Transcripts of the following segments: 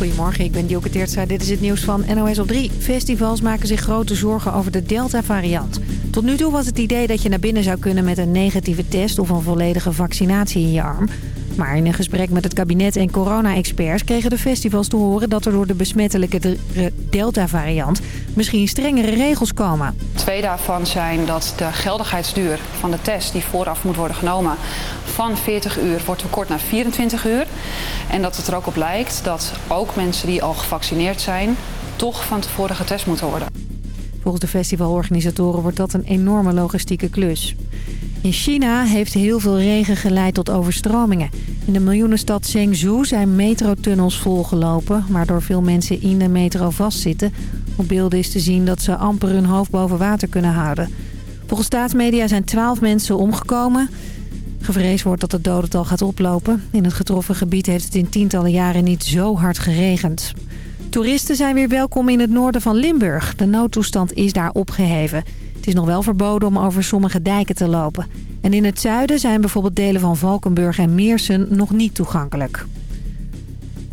Goedemorgen, ik ben Dioke Teertstra. Dit is het nieuws van NOS op 3. Festivals maken zich grote zorgen over de Delta-variant. Tot nu toe was het idee dat je naar binnen zou kunnen met een negatieve test... of een volledige vaccinatie in je arm. Maar in een gesprek met het kabinet en corona-experts kregen de festivals te horen dat er door de besmettelijke Delta-variant misschien strengere regels komen. Twee daarvan zijn dat de geldigheidsduur van de test die vooraf moet worden genomen van 40 uur wordt verkort naar 24 uur. En dat het er ook op lijkt dat ook mensen die al gevaccineerd zijn toch van tevoren getest moeten worden. Volgens de festivalorganisatoren wordt dat een enorme logistieke klus. In China heeft heel veel regen geleid tot overstromingen. In de miljoenenstad Zhengzhou zijn metrotunnels volgelopen... waardoor veel mensen in de metro vastzitten. Op beelden is te zien dat ze amper hun hoofd boven water kunnen houden. Volgens staatsmedia zijn twaalf mensen omgekomen. Gevreesd wordt dat het dodental gaat oplopen. In het getroffen gebied heeft het in tientallen jaren niet zo hard geregend. Toeristen zijn weer welkom in het noorden van Limburg. De noodtoestand is daar opgeheven. Het is nog wel verboden om over sommige dijken te lopen. En in het zuiden zijn bijvoorbeeld delen van Valkenburg en Meersen nog niet toegankelijk.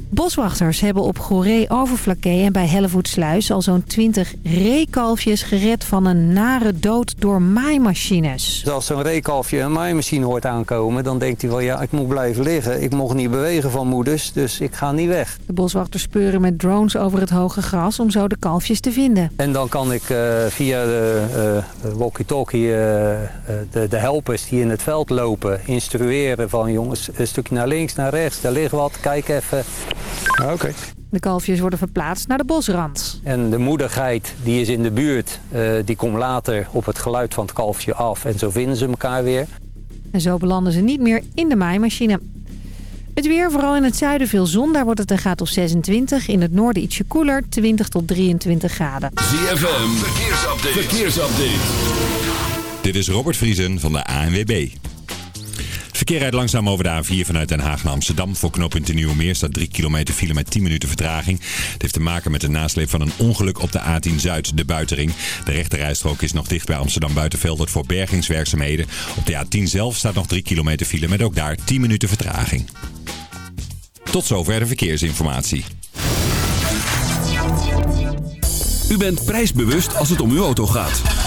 Boswachters hebben op Goree-Overflakkee en bij Hellevoetsluis al zo'n 20 reekalfjes gered van een nare dood door maaimachines. Als zo'n reekalfje een maaimachine hoort aankomen, dan denkt hij wel ja, ik moet blijven liggen. Ik mocht niet bewegen van moeders, dus ik ga niet weg. De boswachters speuren met drones over het hoge gras om zo de kalfjes te vinden. En dan kan ik uh, via de uh, walkie-talkie uh, de, de helpers die in het veld lopen instrueren van jongens, een stukje naar links, naar rechts, daar ligt wat, kijk even. Ah, oké. De kalfjes worden verplaatst naar de bosrand. En de moedigheid die is in de buurt, uh, die komt later op het geluid van het kalfje af. En zo vinden ze elkaar weer. En zo belanden ze niet meer in de maaimachine. Het weer, vooral in het zuiden veel zon. Daar wordt het een graad of 26. In het noorden ietsje koeler, 20 tot 23 graden. ZFM, verkeersupdate. verkeersupdate. Dit is Robert Vriesen van de ANWB. Verkeer rijdt langzaam over de A4 vanuit Den Haag naar Amsterdam. Voor knooppunt de Nieuwe Meer staat 3 kilometer file met 10 minuten vertraging. Het heeft te maken met de nasleep van een ongeluk op de A10 Zuid, de buitenring. De rechterrijstrook is nog dicht bij Amsterdam Buitenveldert voor bergingswerkzaamheden. Op de A10 zelf staat nog 3 kilometer file met ook daar 10 minuten vertraging. Tot zover de verkeersinformatie. U bent prijsbewust als het om uw auto gaat.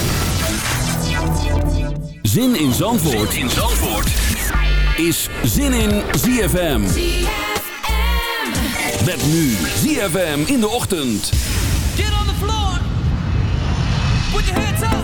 Zin in Zandvoort, in Zandvoort. is Zin in ZFM. Met nu ZFM in de ochtend. Get on the floor. Put your hands up.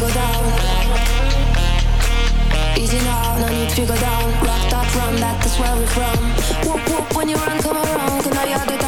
to down. Easy now, no need to go down. Rock that, run that, that's where we're from. Whoop whoop when you run, come around, cause now you're the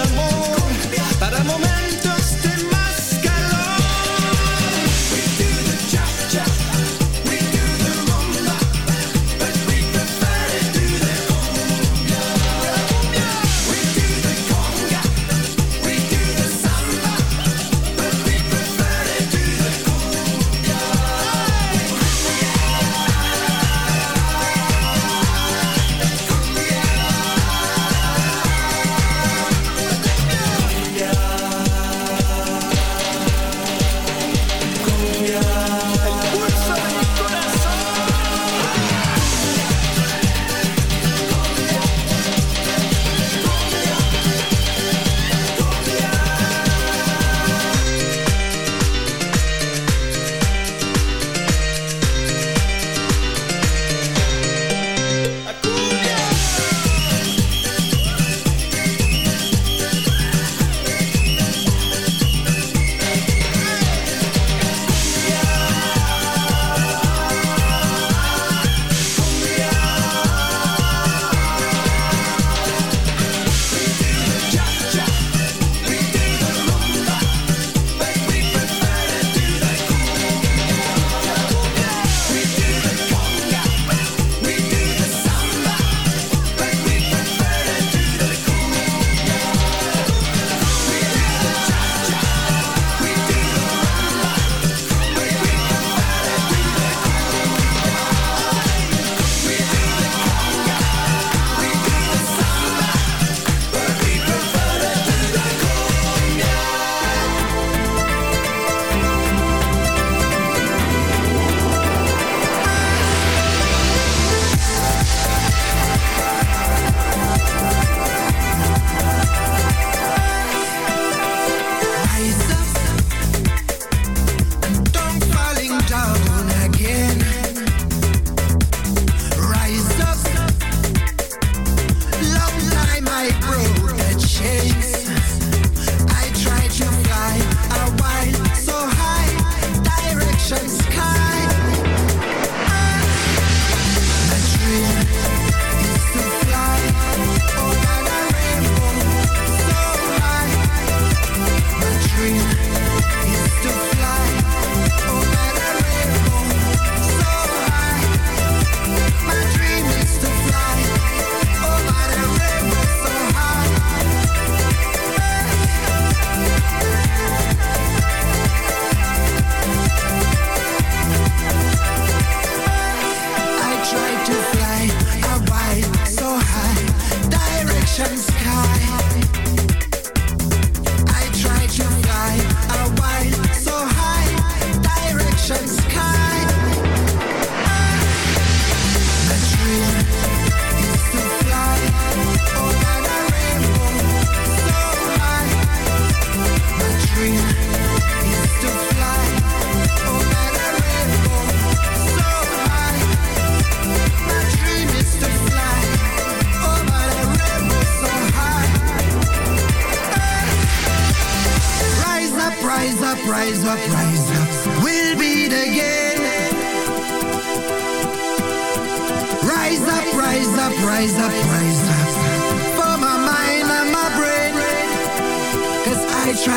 amor.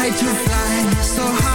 Try to fly so high.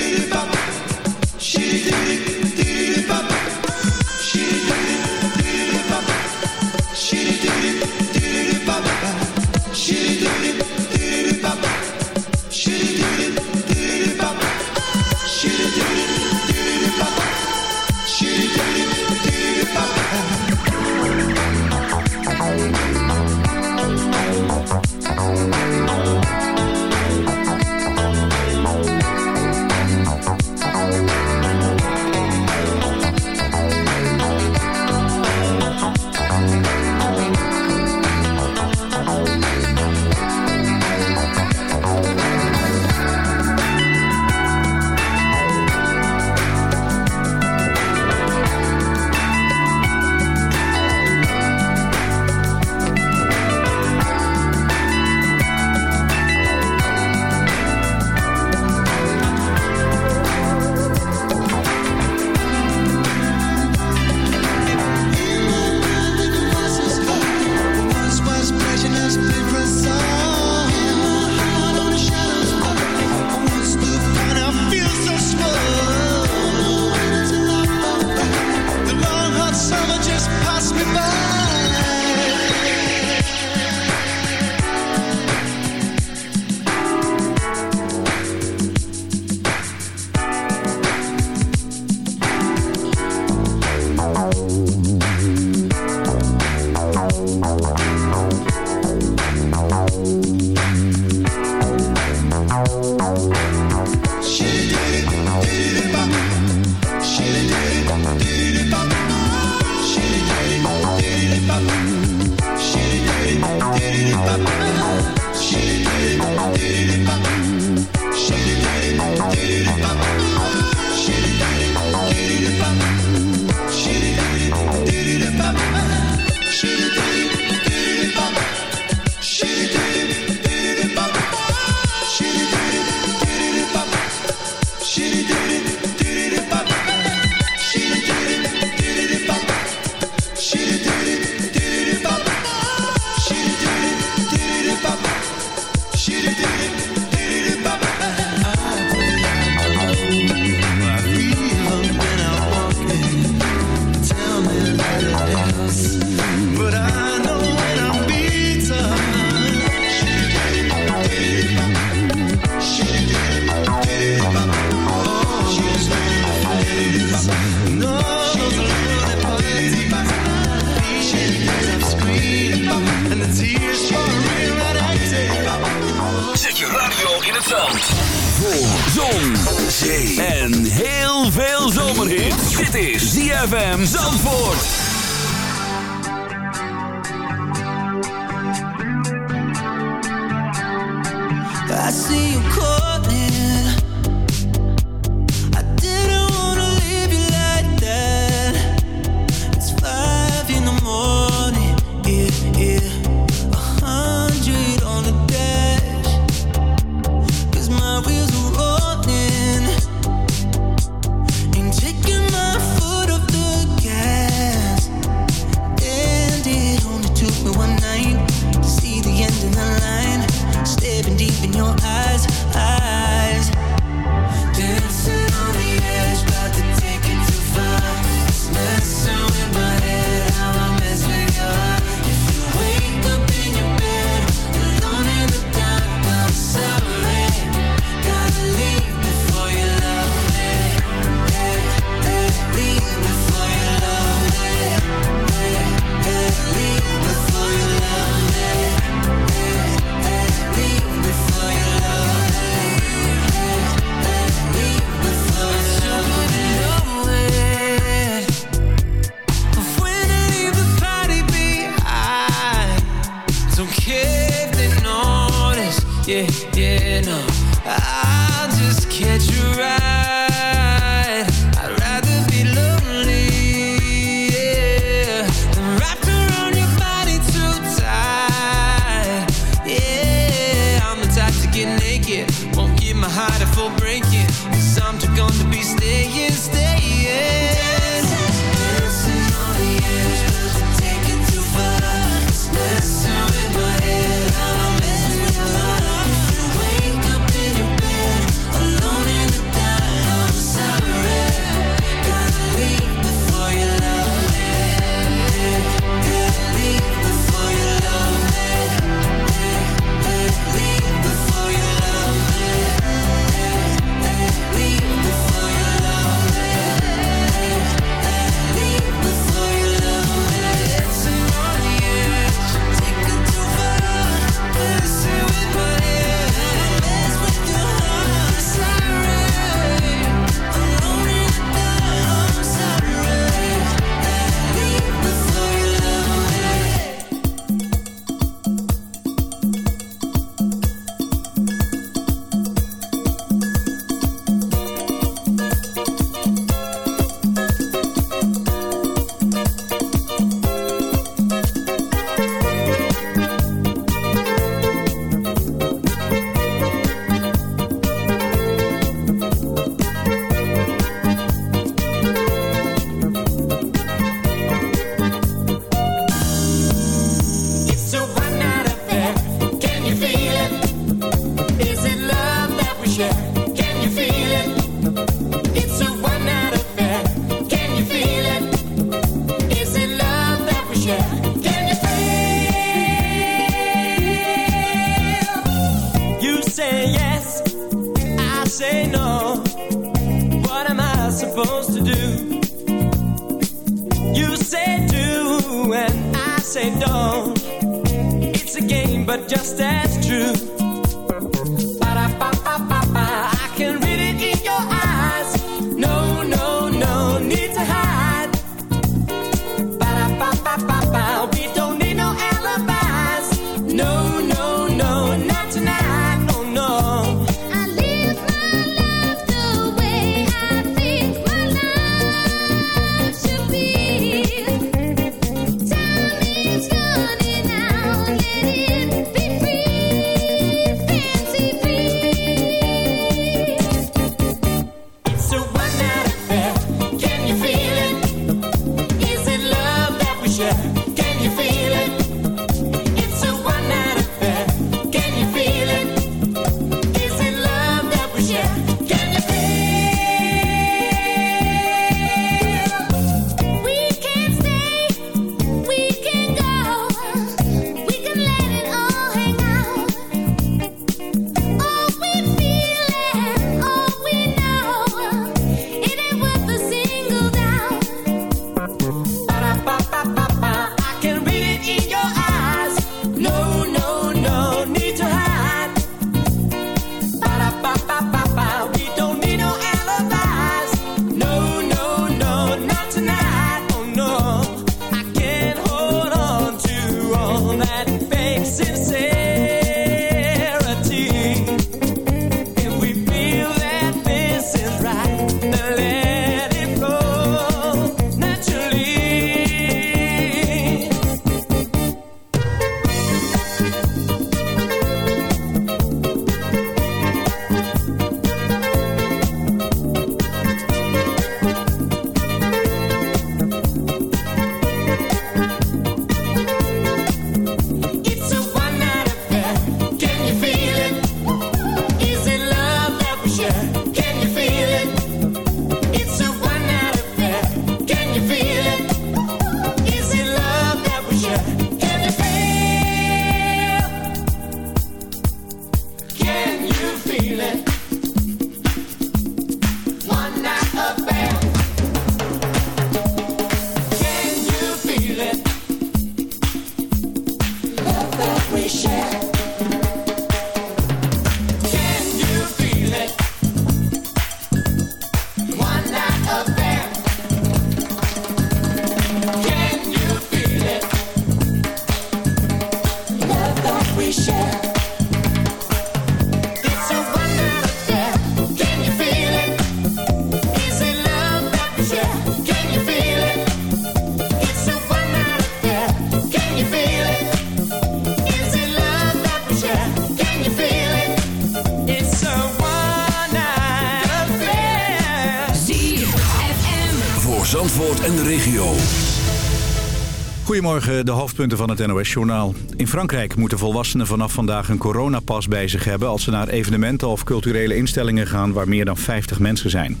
De hoofdpunten van het NOS-journaal. In Frankrijk moeten volwassenen vanaf vandaag een coronapas bij zich hebben... als ze naar evenementen of culturele instellingen gaan waar meer dan 50 mensen zijn.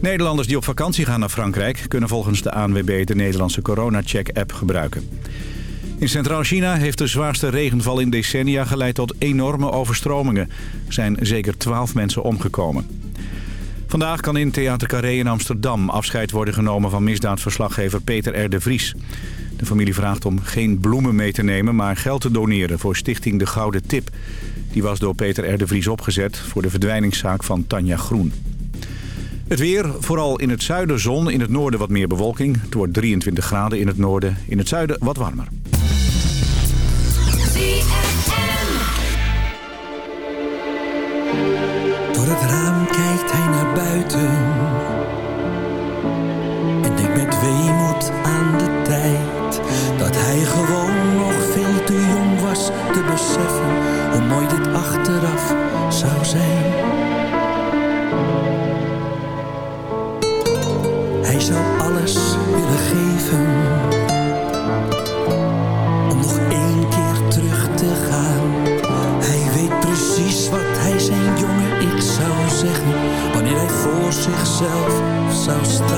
Nederlanders die op vakantie gaan naar Frankrijk... kunnen volgens de ANWB de Nederlandse corona-check-app gebruiken. In Centraal-China heeft de zwaarste regenval in decennia geleid tot enorme overstromingen. Er zijn zeker 12 mensen omgekomen. Vandaag kan in Theater Carré in Amsterdam afscheid worden genomen van misdaadverslaggever Peter R. de Vries. De familie vraagt om geen bloemen mee te nemen, maar geld te doneren voor stichting De Gouden Tip. Die was door Peter de Vries opgezet voor de verdwijningszaak van Tanja Groen. Het weer, vooral in het zuiden zon, in het noorden wat meer bewolking. Het wordt 23 graden in het noorden, in het zuiden wat warmer. Door het raam kijkt hij naar buiten Hoe mooi dit achteraf zou zijn. Hij zou alles willen geven Om nog één keer terug te gaan. Hij weet precies wat hij zijn jonge ik zou zeggen Wanneer hij voor zichzelf zou staan